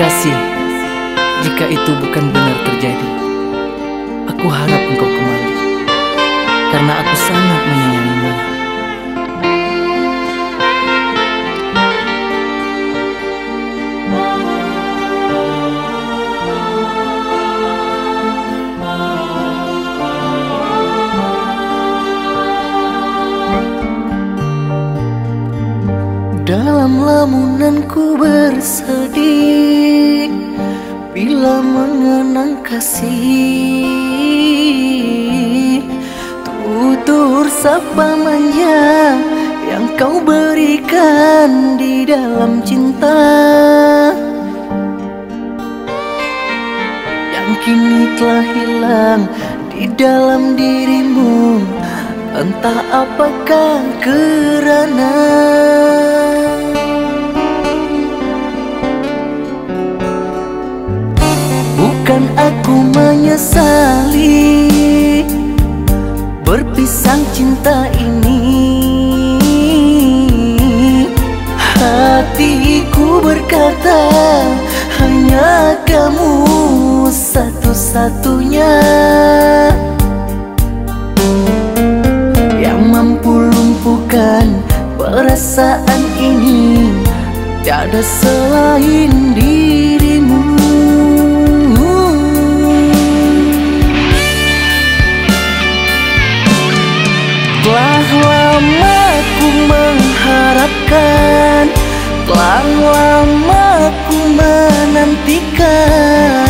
Kasih, jika itu bukan benar terjadi, aku harap engkau kembali, karena aku sangat menyayangimu. Dalam lamunanku bersedih Bila mengenang kasih Tutur sapa manja Yang kau berikan di dalam cinta. Yang kini telah hilang di dalam dirimu Entah apakah kerana Bukan aku menyesali Berpisah cinta ini. Hatiku berkata Hanya kamu satu-satunya Tiada selain dirimu. Telah lama ku mengharapkan Telah lama ku menantikan.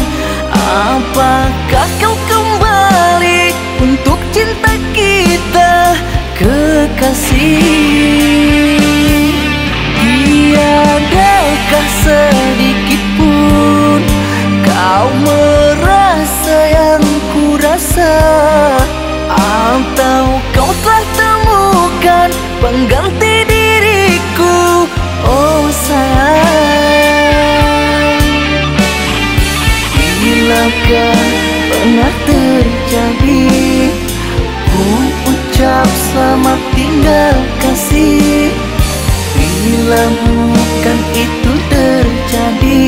Apakah kau kembali untuk cinta kita kekasih pengganti diriku Oh sayang. Bilakah pernah terjadi Ku ucap selamat tinggal kasih? Bila bukan itu terjadi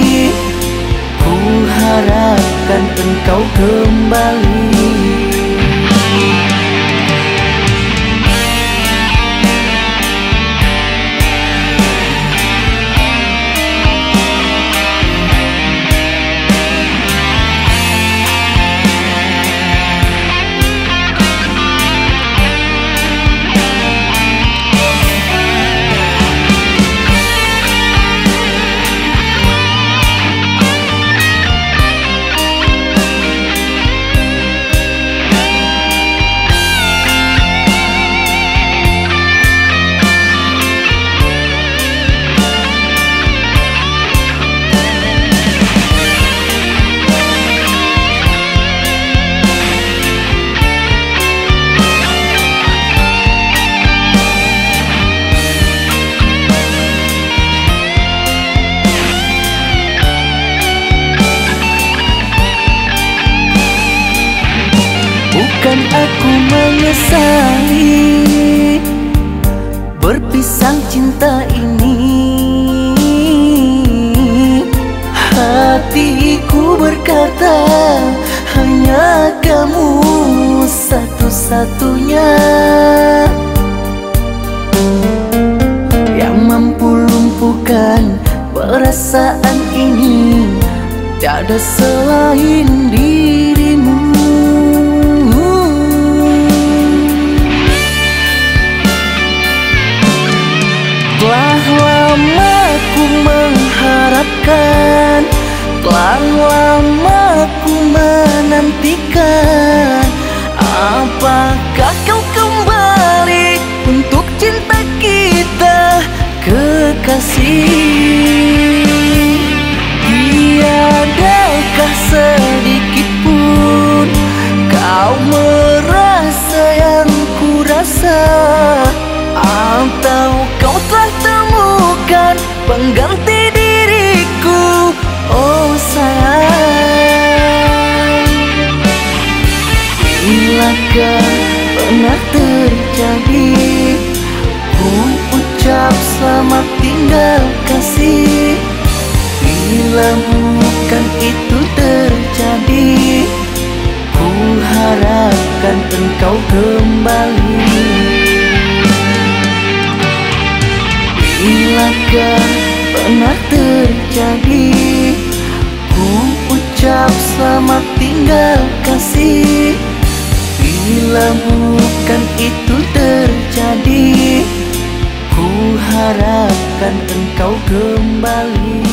satu-satunya Yang mampu lumpuhkan perasaan ini Tiada selain dirimu. Telah lama ku mengharapkan Telah lama ku menantikan Apakah kekasih kasih. Bila bukan itu terjadi Ku harapkan engkau kembali. Bilakah pernah terjadi Ku ucap selamat tinggal kasih. Bila bukan itu terjadi Ku harapkan engkau kembali